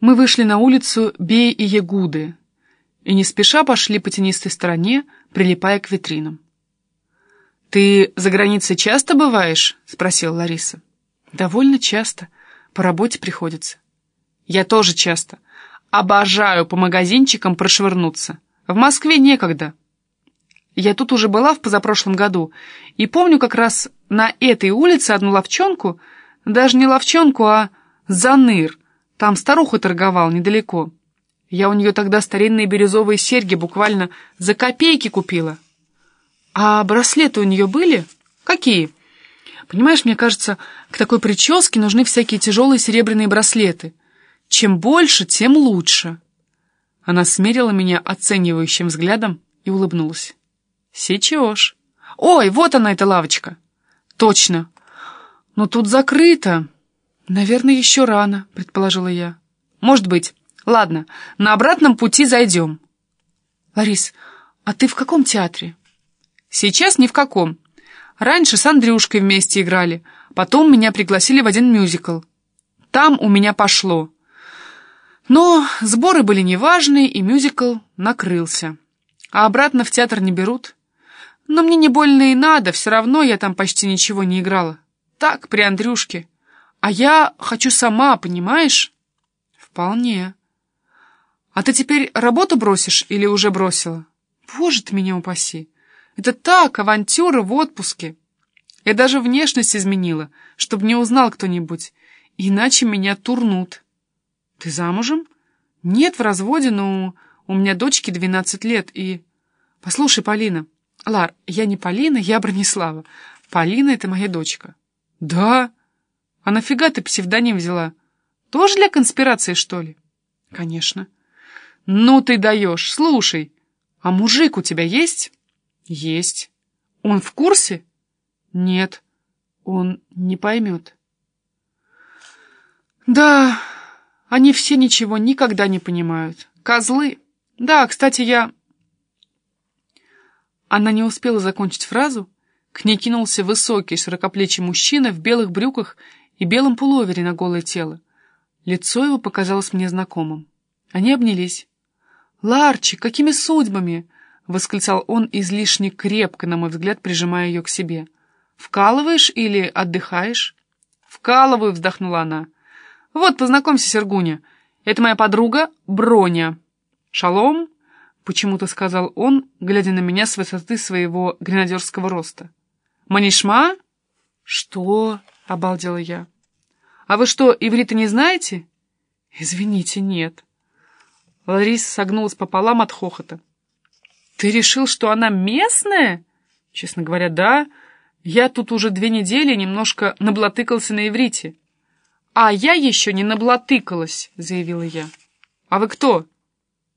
Мы вышли на улицу Бей и Ягуды и не спеша пошли по тенистой стороне, прилипая к витринам. «Ты за границей часто бываешь?» — спросила Лариса. «Довольно часто. По работе приходится». «Я тоже часто. Обожаю по магазинчикам прошвырнуться. В Москве некогда». Я тут уже была в позапрошлом году, и помню как раз на этой улице одну ловчонку, даже не ловчонку, а заныр. Там старуха торговал недалеко. Я у нее тогда старинные бирюзовые серьги буквально за копейки купила. А браслеты у нее были? Какие? Понимаешь, мне кажется, к такой прическе нужны всякие тяжелые серебряные браслеты. Чем больше, тем лучше. Она смерила меня оценивающим взглядом и улыбнулась. «Сечешь. Ой, вот она, эта лавочка!» «Точно. Но тут закрыто. Наверное, еще рано», — предположила я. «Может быть. Ладно, на обратном пути зайдем». «Ларис, а ты в каком театре?» «Сейчас ни в каком. Раньше с Андрюшкой вместе играли, потом меня пригласили в один мюзикл. Там у меня пошло. Но сборы были неважные, и мюзикл накрылся. А обратно в театр не берут». Но мне не больно и надо, все равно я там почти ничего не играла. Так, при Андрюшке. А я хочу сама, понимаешь? Вполне. А ты теперь работу бросишь или уже бросила? Боже ты меня упаси. Это так, авантюра в отпуске. Я даже внешность изменила, чтобы не узнал кто-нибудь. Иначе меня турнут. Ты замужем? Нет, в разводе, но у меня дочке 12 лет и... Послушай, Полина... Лар, я не Полина, я Бронислава. Полина — это моя дочка. Да? А нафига ты псевдоним взяла? Тоже для конспирации, что ли? Конечно. Ну ты даешь, слушай. А мужик у тебя есть? Есть. Он в курсе? Нет. Он не поймет. Да, они все ничего никогда не понимают. Козлы. Да, кстати, я... Она не успела закончить фразу, к ней кинулся высокий, широкоплечий мужчина в белых брюках и белом пуловере на голое тело. Лицо его показалось мне знакомым. Они обнялись. «Ларчик, какими судьбами?» — восклицал он излишне крепко, на мой взгляд, прижимая ее к себе. «Вкалываешь или отдыхаешь?» «Вкалываю», — вздохнула она. «Вот, познакомься, Сергуня. Это моя подруга Броня. Шалом, почему-то сказал он, глядя на меня с высоты своего гренадерского роста. «Манишма?» «Что?» — обалдела я. «А вы что, иврита не знаете?» «Извините, нет». Ларис согнулась пополам от хохота. «Ты решил, что она местная?» «Честно говоря, да. Я тут уже две недели немножко наблатыкался на иврите». «А я еще не наблатыкалась», — заявила я. «А вы кто?»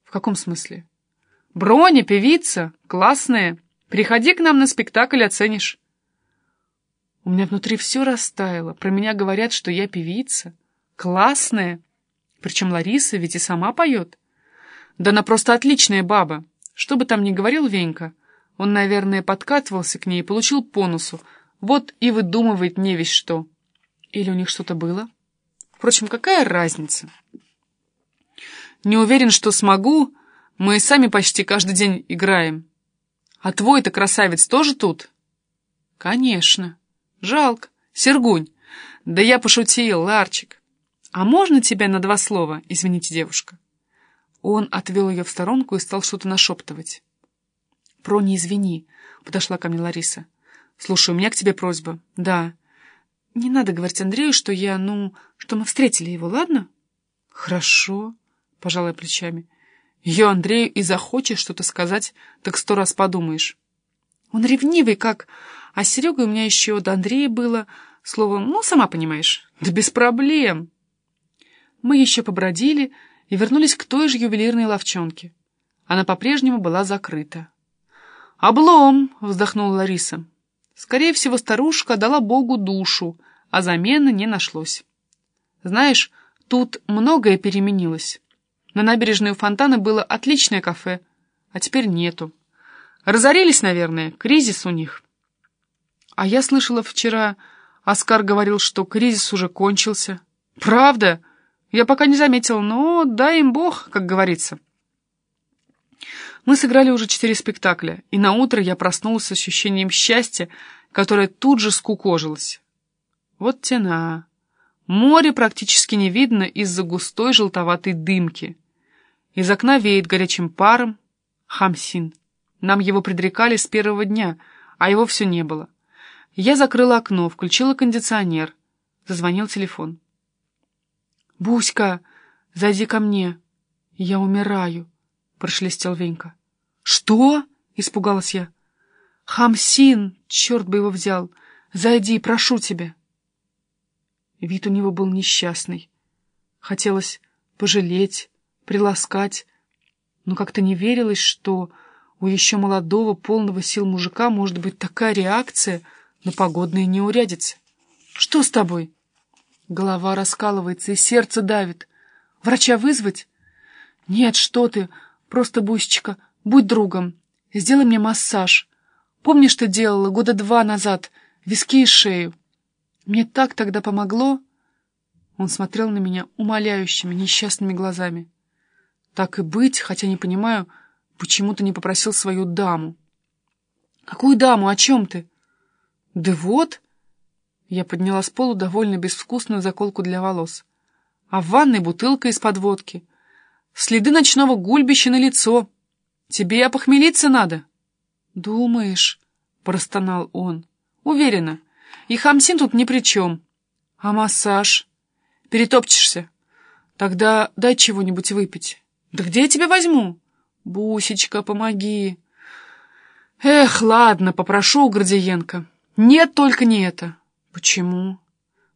«В каком смысле?» Броня, певица, классная. Приходи к нам на спектакль, оценишь. У меня внутри все растаяло. Про меня говорят, что я певица. Классная. Причем Лариса ведь и сама поет. Да она просто отличная баба. Что бы там ни говорил Венька, он, наверное, подкатывался к ней и получил по носу. Вот и выдумывает не весь что. Или у них что-то было? Впрочем, какая разница? Не уверен, что смогу, мы сами почти каждый день играем. А твой-то красавец тоже тут? Конечно. Жалко. Сергунь. Да я пошутил, Ларчик. А можно тебя на два слова, извините, девушка? Он отвел ее в сторонку и стал что-то нашептывать. «Про, не извини», — подошла ко мне Лариса. «Слушай, у меня к тебе просьба». «Да». «Не надо говорить Андрею, что я, ну, что мы встретили его, ладно?» «Хорошо», — пожалуй плечами. Ее Андрею и захочешь что-то сказать, так сто раз подумаешь. Он ревнивый, как... А с Серегой у меня еще до Андрея было. Словом, ну, сама понимаешь. Да без проблем. Мы еще побродили и вернулись к той же ювелирной ловчонке. Она по-прежнему была закрыта. «Облом!» — вздохнула Лариса. Скорее всего, старушка дала Богу душу, а замены не нашлось. Знаешь, тут многое переменилось. На набережной у фонтана было отличное кафе, а теперь нету. Разорились, наверное, кризис у них. А я слышала вчера, Оскар говорил, что кризис уже кончился. Правда? Я пока не заметил, но дай им бог, как говорится. Мы сыграли уже четыре спектакля, и на утро я проснулась с ощущением счастья, которое тут же скукожилось. Вот тена. Море практически не видно из-за густой желтоватой дымки. Из окна веет горячим паром. Хамсин. Нам его предрекали с первого дня, а его все не было. Я закрыла окно, включила кондиционер. Зазвонил телефон. «Буська, зайди ко мне. Я умираю», — прошелестел Венька. «Что?» — испугалась я. «Хамсин, черт бы его взял! Зайди, прошу тебя!» Вид у него был несчастный. Хотелось пожалеть, приласкать, но как-то не верилось, что у еще молодого, полного сил мужика может быть такая реакция на погодные неурядицы. «Что с тобой?» Голова раскалывается и сердце давит. «Врача вызвать?» «Нет, что ты, просто, Бусечка, будь другом, сделай мне массаж. Помнишь, ты делала года два назад, виски и шею? Мне так тогда помогло?» Он смотрел на меня умоляющими, несчастными глазами. Так и быть, хотя не понимаю, почему ты не попросил свою даму. Какую даму? О чем ты? Да вот. Я подняла с полу довольно безвкусную заколку для волос. А в ванной бутылка из-под водки. Следы ночного гульбища на лицо. Тебе опохмелиться надо. Думаешь, простонал он. Уверена. И хамсин тут ни при чем. А массаж? Перетопчешься. Тогда дай чего-нибудь выпить. «Да где я тебя возьму?» «Бусечка, помоги!» «Эх, ладно, попрошу у Гордиенко. Нет, только не это». «Почему?»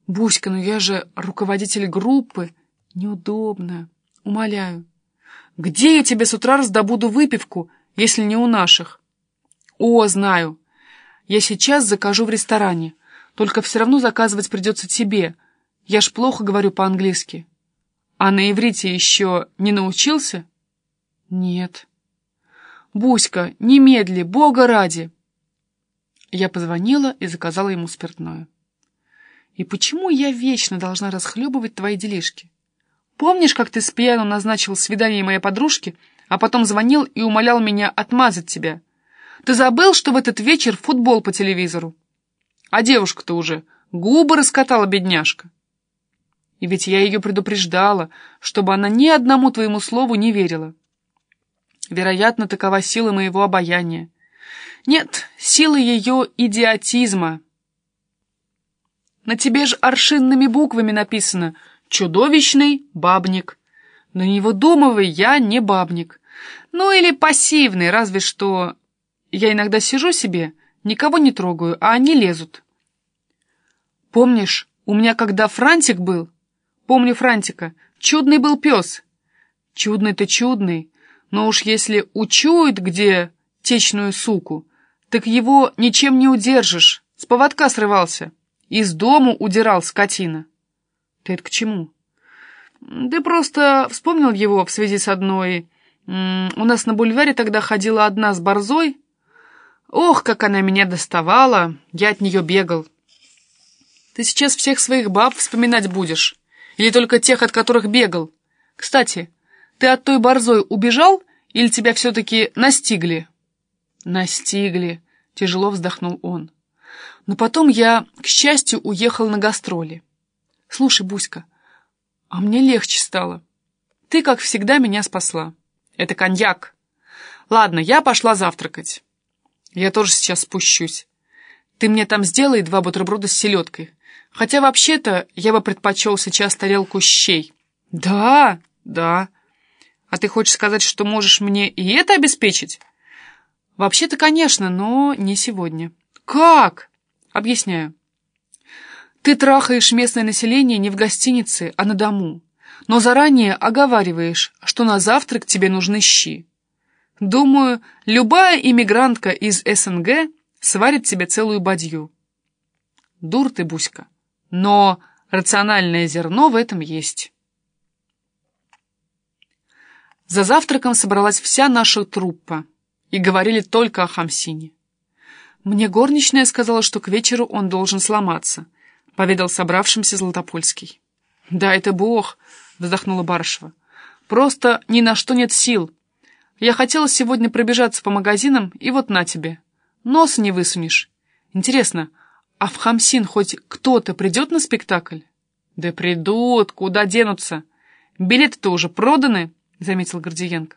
«Буська, ну я же руководитель группы. Неудобно. Умоляю. Где я тебе с утра раздобуду выпивку, если не у наших?» «О, знаю. Я сейчас закажу в ресторане. Только все равно заказывать придется тебе. Я ж плохо говорю по-английски». А на иврите еще не научился? Нет. Буська, немедли, бога ради. Я позвонила и заказала ему спиртное. И почему я вечно должна расхлебывать твои делишки? Помнишь, как ты с пьяну назначил свидание моей подружки, а потом звонил и умолял меня отмазать тебя? Ты забыл, что в этот вечер футбол по телевизору? А девушка-то уже губы раскатала, бедняжка. И ведь я ее предупреждала, чтобы она ни одному твоему слову не верила. Вероятно, такова сила моего обаяния. Нет, сила ее идиотизма. На тебе же аршинными буквами написано «Чудовищный бабник». Но не выдумывай, я не бабник. Ну или пассивный, разве что... Я иногда сижу себе, никого не трогаю, а они лезут. Помнишь, у меня когда Франтик был, Помню Франтика. Чудный был пес. Чудный-то чудный. Но уж если учует где течную суку, так его ничем не удержишь. С поводка срывался. Из дому удирал скотина. Ты это к чему? Ты просто вспомнил его в связи с одной... У нас на бульваре тогда ходила одна с борзой. Ох, как она меня доставала, я от нее бегал. Ты сейчас всех своих баб вспоминать будешь. Или только тех, от которых бегал? Кстати, ты от той борзой убежал или тебя все-таки настигли?» «Настигли», — тяжело вздохнул он. «Но потом я, к счастью, уехал на гастроли. Слушай, Буська, а мне легче стало. Ты, как всегда, меня спасла. Это коньяк. Ладно, я пошла завтракать. Я тоже сейчас спущусь. Ты мне там сделай два бутерброда с селедкой. Хотя вообще-то я бы предпочел сейчас тарелку щей. Да, да. А ты хочешь сказать, что можешь мне и это обеспечить? Вообще-то, конечно, но не сегодня. Как? Объясняю. Ты трахаешь местное население не в гостинице, а на дому. Но заранее оговариваешь, что на завтрак тебе нужны щи. Думаю, любая иммигрантка из СНГ сварит тебе целую бадью. Дур ты, Буська. Но рациональное зерно в этом есть. За завтраком собралась вся наша труппа, и говорили только о Хамсине. Мне горничная сказала, что к вечеру он должен сломаться, поведал собравшимся Златопольский. Да, это бог, — вздохнула Барышева. «Просто ни на что нет сил. Я хотела сегодня пробежаться по магазинам, и вот на тебе. Носа не высунешь. Интересно, а в Хамсин хоть кто-то придет на спектакль?» «Да придут, куда денутся? Билеты-то уже проданы», — заметил Гордиенко.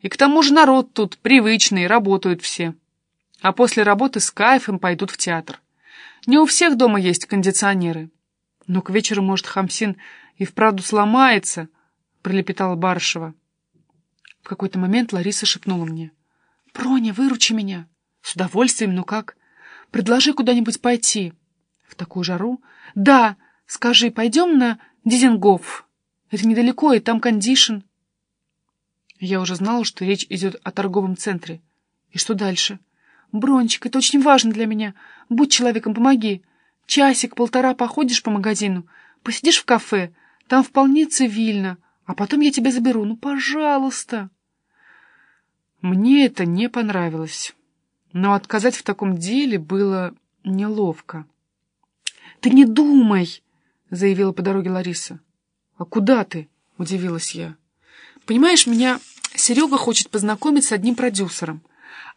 «И к тому же народ тут привычный, работают все. А после работы с кайфом пойдут в театр. Не у всех дома есть кондиционеры. Но к вечеру, может, Хамсин и вправду сломается», — пролепетала Барышева. В какой-то момент Лариса шепнула мне. «Проня, выручи меня!» «С удовольствием, ну как? Предложи куда-нибудь пойти». «В такую жару?» «Да, скажи, пойдем на Дизингоф. Это недалеко, и там кондишн». Я уже знала, что речь идет о торговом центре. И что дальше? «Брончик, это очень важно для меня. Будь человеком, помоги. Часик-полтора походишь по магазину, посидишь в кафе, там вполне цивильно, а потом я тебя заберу. Ну, пожалуйста!» Мне это не понравилось, но отказать в таком деле было неловко. «Ты не думай!» — заявила по дороге Лариса. «А куда ты?» — удивилась я. «Понимаешь, меня Серега хочет познакомить с одним продюсером.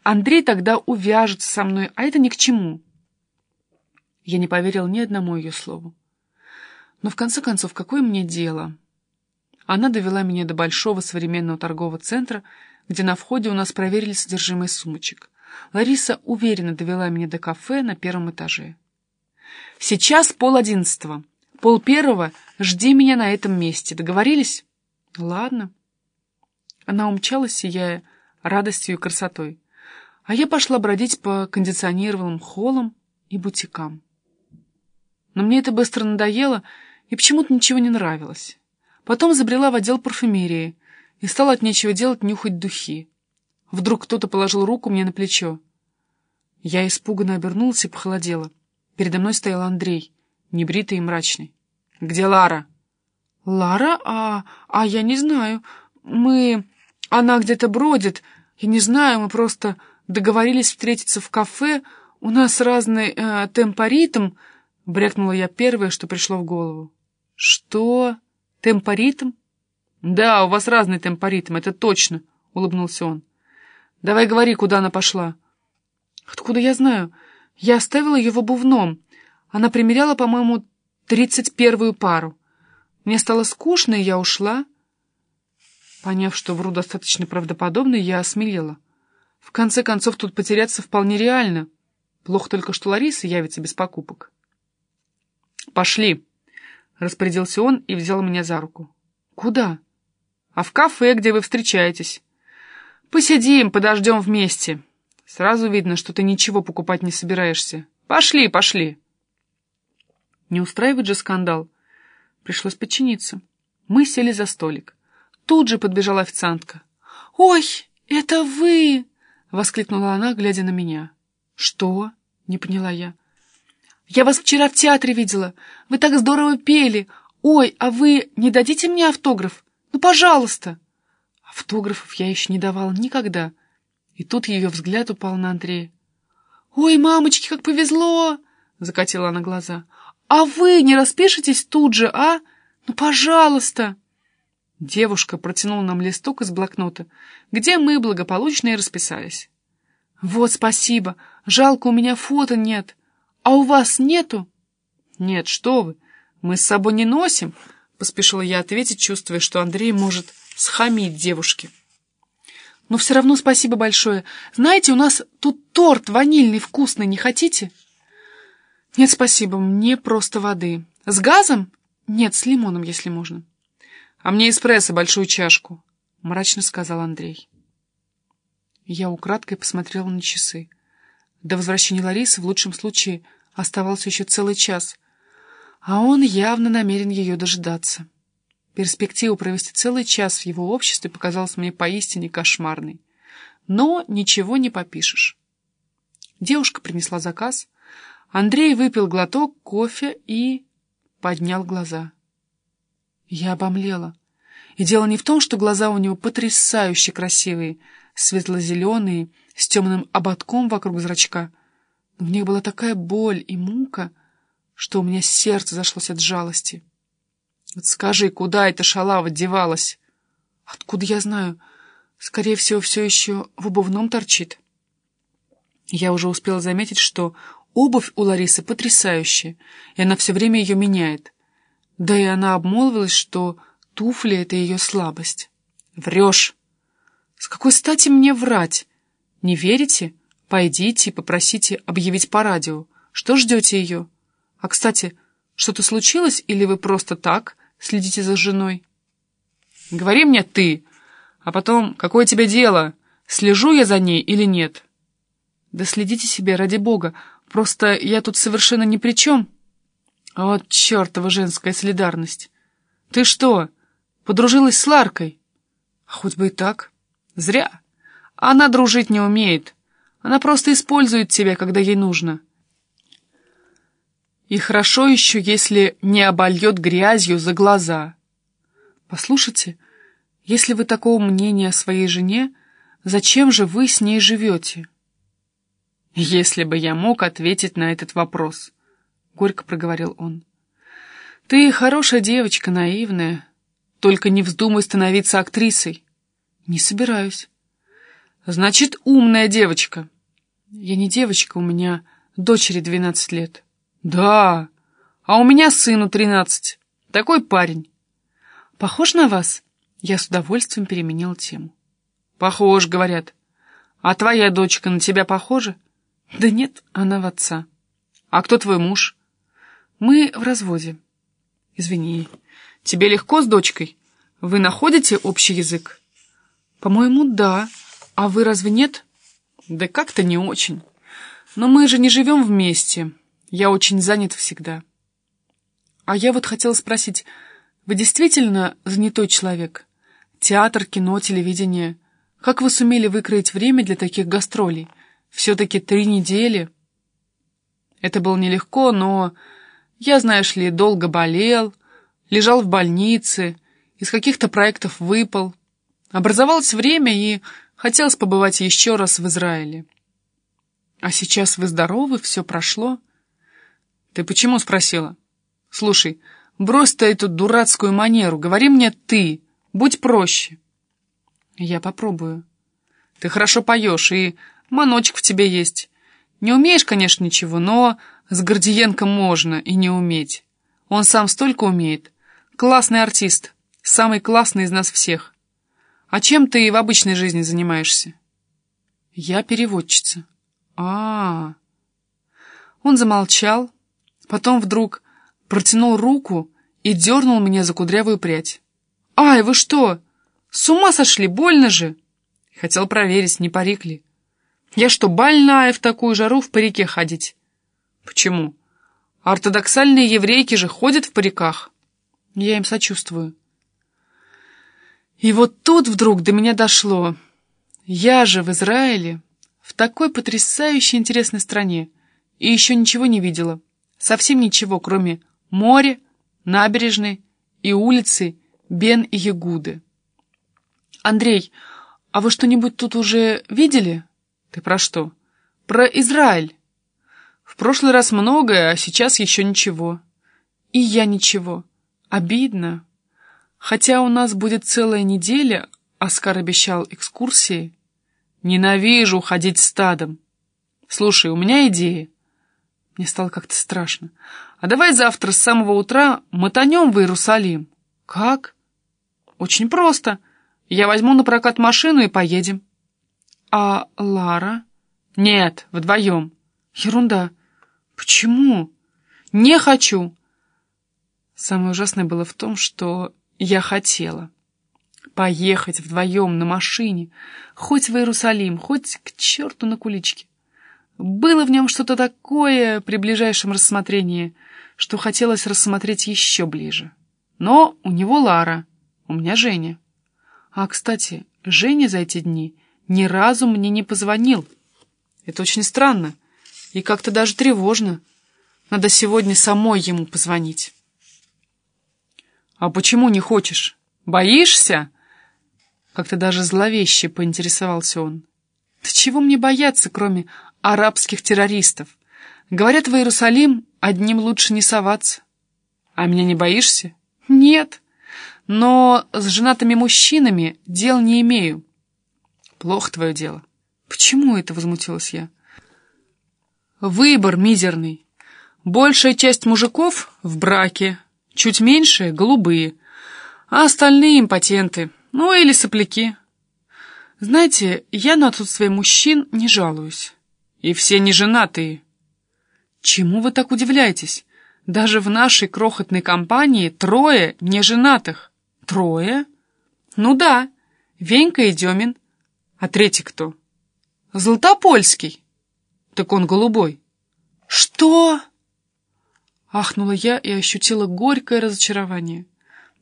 Андрей тогда увяжется со мной, а это ни к чему». Я не поверил ни одному ее слову. Но в конце концов, какое мне дело? Она довела меня до большого современного торгового центра, где на входе у нас проверили содержимое сумочек. Лариса уверенно довела меня до кафе на первом этаже. «Сейчас пол одиннадцатого. Пол первого жди меня на этом месте. Договорились?» «Ладно». Она умчалась, сияя радостью и красотой. А я пошла бродить по кондиционированным холлам и бутикам. Но мне это быстро надоело, и почему-то ничего не нравилось. Потом забрела в отдел парфюмерии и стала от нечего делать нюхать духи. Вдруг кто-то положил руку мне на плечо. Я испуганно обернулась и похолодела. Передо мной стоял Андрей, небритый и мрачный. «Где Лара?» «Лара? А, а я не знаю. Мы... Она где-то бродит. Я не знаю, мы просто договорились встретиться в кафе. У нас разный э, темпоритм», — брякнула я первое, что пришло в голову. «Что? Темпоритм?» «Да, у вас разный темпоритм, это точно», — улыбнулся он. «Давай говори, куда она пошла». «Откуда я знаю? Я оставила ее в обувном. Она примеряла, по-моему, тридцать первую пару. Мне стало скучно, и я ушла». Поняв, что вру достаточно правдоподобно, я осмелела. В конце концов, тут потеряться вполне реально. Плохо только, что Лариса явится без покупок. «Пошли», — распорядился он и взял меня за руку. «Куда?» «А в кафе, где вы встречаетесь. Посидим, подождем вместе. Сразу видно, что ты ничего покупать не собираешься. Пошли, пошли». Не устраивает же скандал. Пришлось подчиниться. Мы сели за столик. Тут же подбежала официантка. «Ой, это вы!» — воскликнула она, глядя на меня. «Что?» — не поняла я. Я вас вчера в театре видела. Вы так здорово пели. Ой, а вы не дадите мне автограф? Ну, пожалуйста!» Автографов я еще не давала никогда. И тут ее взгляд упал на Андрея. «Ой, мамочки, как повезло!» — закатила она глаза. «А вы не распишетесь тут же, а? Ну, пожалуйста!» Девушка протянула нам листок из блокнота, где мы благополучно и расписались. «Вот спасибо. Жалко, у меня фото нет. «А у вас нету?» «Нет, что вы, мы с собой не носим», — поспешила я ответить, чувствуя, что Андрей может схамить девушке. «Но все равно спасибо большое. Знаете, у нас тут торт ванильный вкусный, не хотите?» «Нет, спасибо, мне просто воды. С газом? Нет, с лимоном, если можно». «А мне эспрессо, большую чашку», — мрачно сказал Андрей. Я украдкой посмотрела на часы. До возвращения Ларисы в лучшем случае оставался еще целый час, а он явно намерен ее дожидаться. Перспектива провести целый час в его обществе показалась мне поистине кошмарной. Но ничего не попишешь. Девушка принесла заказ. Андрей выпил глоток кофе и поднял глаза. Я обомлела. И дело не в том, что глаза у него потрясающе красивые, светло-зеленые, с темным ободком вокруг зрачка. Но в них была такая боль и мука, что у меня сердце зашлось от жалости. Вот скажи, куда эта шалава девалась? Откуда я знаю? Скорее всего, все еще в обувном торчит. Я уже успела заметить, что обувь у Ларисы потрясающая, и она все время ее меняет. Да и она обмолвилась, что туфли — это ее слабость. Врешь. С какой стати мне врать? Не верите? Пойдите и попросите объявить по радио. Что ждете ее? А, кстати, что-то случилось или вы просто так следите за женой? Говори мне ты, а потом, какое тебе дело, слежу я за ней или нет? Да следите себе, ради бога, просто я тут совершенно ни при чем. Вот чертова женская солидарность. Ты что, подружилась с Ларкой? А хоть бы и так. Зря. Она дружить не умеет. Она просто использует тебя, когда ей нужно. И хорошо еще, если не обольет грязью за глаза. Послушайте, если вы такого мнения о своей жене, зачем же вы с ней живете? Если бы я мог ответить на этот вопрос, — горько проговорил он. Ты хорошая девочка, наивная. Только не вздумай становиться актрисой. Не собираюсь. Значит, умная девочка. Я не девочка, у меня дочери двенадцать лет. Да, а у меня сыну тринадцать. Такой парень. Похож на вас? Я с удовольствием переменил тему. Похож, говорят. А твоя дочка на тебя похожа? Да нет, она в отца. А кто твой муж? Мы в разводе. Извини, тебе легко с дочкой? Вы находите общий язык? По-моему, да. А вы разве нет? Да как-то не очень. Но мы же не живем вместе. Я очень занят всегда. А я вот хотела спросить, вы действительно занятой человек? Театр, кино, телевидение. Как вы сумели выкроить время для таких гастролей? Все-таки три недели. Это было нелегко, но я, знаешь ли, долго болел, лежал в больнице, из каких-то проектов выпал. Образовалось время, и хотелось побывать еще раз в Израиле. А сейчас вы здоровы, все прошло? Ты почему спросила? Слушай, брось ты эту дурацкую манеру, говори мне ты, будь проще. Я попробую. Ты хорошо поешь, и маночек в тебе есть. Не умеешь, конечно, ничего, но с Гордиенко можно и не уметь. Он сам столько умеет. Классный артист, самый классный из нас всех. А чем ты в обычной жизни занимаешься? Я переводчица. А, -а, -а. Он замолчал, потом вдруг протянул руку и дернул меня за кудрявую прядь. «Ай, вы что? С ума сошли, больно же!» Хотел проверить, не парик ли. «Я что, больная в такую жару в парике ходить?» Почему? Ортодоксальные еврейки же ходят в париках. Я им сочувствую. И вот тут вдруг до меня дошло. Я же в Израиле, в такой потрясающей интересной стране, и еще ничего не видела. Совсем ничего, кроме моря, набережной и улицы Бен и Ягуды. Андрей, а вы что-нибудь тут уже видели? Ты про что? Про Израиль. Прошлый раз многое, а сейчас еще ничего. И я ничего. Обидно. Хотя у нас будет целая неделя, Оскар обещал экскурсии. Ненавижу ходить стадом. Слушай, у меня идея. Мне стало как-то страшно. А давай завтра с самого утра мотанем в Иерусалим. Как? Очень просто. Я возьму на прокат машину и поедем. А Лара? Нет, вдвоем. Ерунда. «Почему?» «Не хочу!» Самое ужасное было в том, что я хотела. Поехать вдвоем на машине, хоть в Иерусалим, хоть к черту на куличке. Было в нем что-то такое при ближайшем рассмотрении, что хотелось рассмотреть еще ближе. Но у него Лара, у меня Женя. А, кстати, Женя за эти дни ни разу мне не позвонил. Это очень странно. И как-то даже тревожно. Надо сегодня самой ему позвонить. «А почему не хочешь? Боишься?» Как-то даже зловеще поинтересовался он. «Да чего мне бояться, кроме арабских террористов? Говорят, в Иерусалим одним лучше не соваться. А меня не боишься? Нет, но с женатыми мужчинами дел не имею. Плохо твое дело. Почему это, возмутилась я? Выбор мизерный. Большая часть мужиков в браке, чуть меньшая — голубые, а остальные — импотенты, ну или сопляки. Знаете, я на отсутствие мужчин не жалуюсь. И все неженатые. Чему вы так удивляетесь? Даже в нашей крохотной компании трое неженатых. Трое? Ну да, Венька и Демин. А третий кто? Золотопольский. Так он голубой. Что? Ахнула я и ощутила горькое разочарование.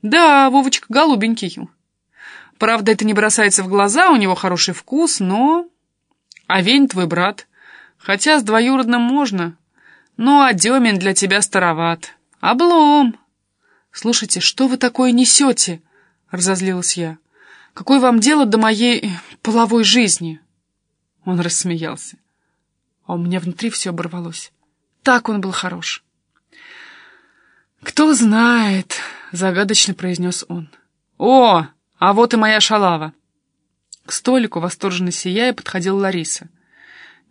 Да, Вовочка голубенький. Правда, это не бросается в глаза, у него хороший вкус, но... А Вень твой брат. Хотя с двоюродным можно. Ну, а Демин для тебя староват. Облом. Слушайте, что вы такое несете? Разозлилась я. Какое вам дело до моей половой жизни? Он рассмеялся. А у меня внутри все оборвалось. Так он был хорош. «Кто знает», — загадочно произнес он. «О, а вот и моя шалава!» К столику, восторженно сияя, подходила Лариса.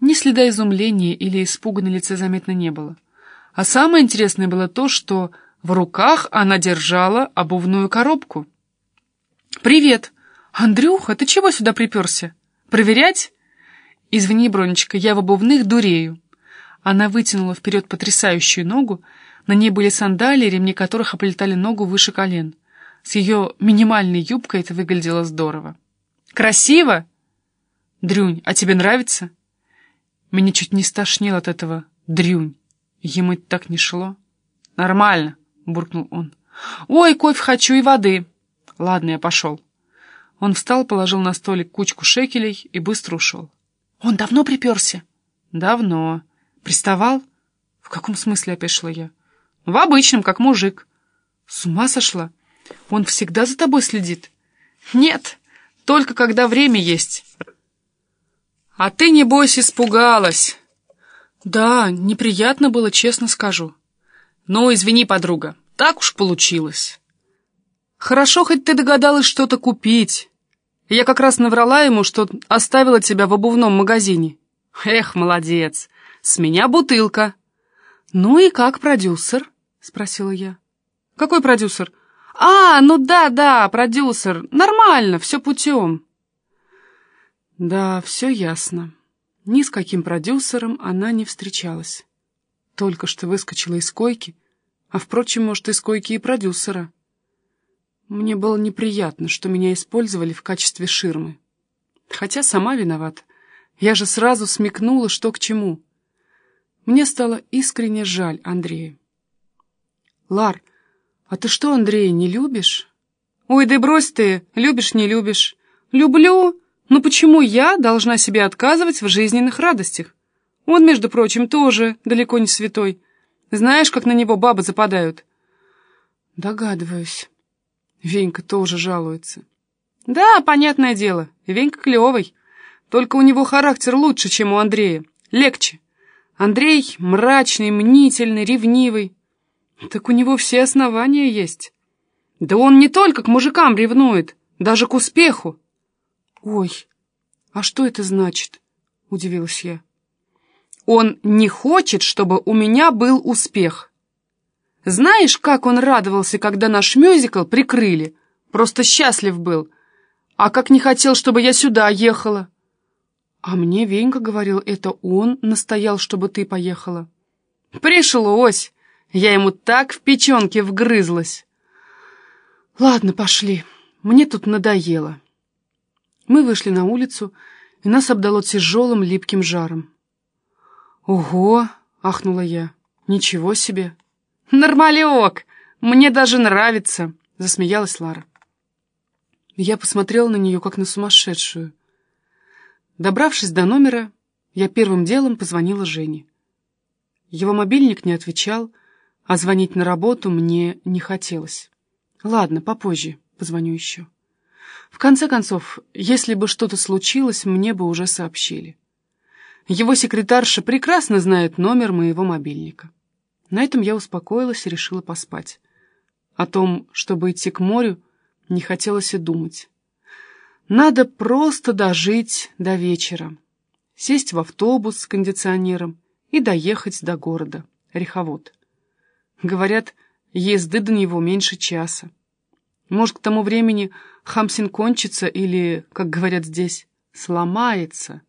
Ни следа изумления или испуга на лице заметно не было. А самое интересное было то, что в руках она держала обувную коробку. «Привет! Андрюха, ты чего сюда приперся? Проверять?» «Извини, Бронечка, я в обувных дурею». Она вытянула вперед потрясающую ногу, на ней были сандалии, ремни которых оплетали ногу выше колен. С ее минимальной юбкой это выглядело здорово. «Красиво?» «Дрюнь, а тебе нравится?» Меня чуть не стошнило от этого «дрюнь». Ему это так не шло. «Нормально», — буркнул он. «Ой, кофе хочу и воды». «Ладно, я пошел». Он встал, положил на столик кучку шекелей и быстро ушел. «Он давно приперся?» «Давно. Приставал?» «В каком смысле опять шла я?» «В обычном, как мужик». «С ума сошла? Он всегда за тобой следит? Нет, только когда время есть. А ты, небось, испугалась. Да, неприятно было, честно скажу. Ну, извини, подруга, так уж получилось. Хорошо, хоть ты догадалась что-то купить. Я как раз наврала ему, что оставила тебя в обувном магазине. Эх, молодец, с меня бутылка. Ну и как продюсер? Спросила я. Какой продюсер? «А, ну да-да, продюсер. Нормально, все путем». Да, все ясно. Ни с каким продюсером она не встречалась. Только что выскочила из койки, а, впрочем, может, из койки и продюсера. Мне было неприятно, что меня использовали в качестве ширмы. Хотя сама виновата. Я же сразу смекнула, что к чему. Мне стало искренне жаль Андрея. «Лар, «А ты что, Андрей, не любишь?» «Ой, да брось ты, любишь, не любишь». «Люблю? Ну почему я должна себе отказывать в жизненных радостях? Он, между прочим, тоже далеко не святой. Знаешь, как на него бабы западают?» «Догадываюсь. Венька тоже жалуется». «Да, понятное дело, Венька клевый. Только у него характер лучше, чем у Андрея. Легче. Андрей мрачный, мнительный, ревнивый. Так у него все основания есть. Да он не только к мужикам ревнует, даже к успеху. Ой, а что это значит? Удивилась я. Он не хочет, чтобы у меня был успех. Знаешь, как он радовался, когда наш мюзикл прикрыли? Просто счастлив был. А как не хотел, чтобы я сюда ехала. А мне Венька говорил, это он настоял, чтобы ты поехала. Пришлось. Я ему так в печенке вгрызлась. Ладно, пошли. Мне тут надоело. Мы вышли на улицу, и нас обдало тяжелым липким жаром. «Ого!» — ахнула я. «Ничего себе!» «Нормалек! Мне даже нравится!» — засмеялась Лара. Я посмотрела на нее, как на сумасшедшую. Добравшись до номера, я первым делом позвонила Жене. Его мобильник не отвечал, а звонить на работу мне не хотелось. Ладно, попозже позвоню еще. В конце концов, если бы что-то случилось, мне бы уже сообщили. Его секретарша прекрасно знает номер моего мобильника. На этом я успокоилась и решила поспать. О том, чтобы идти к морю, не хотелось и думать. Надо просто дожить до вечера, сесть в автобус с кондиционером и доехать до города, Реховод. Говорят, езды до него меньше часа. Может, к тому времени Хамсин кончится или, как говорят здесь, сломается.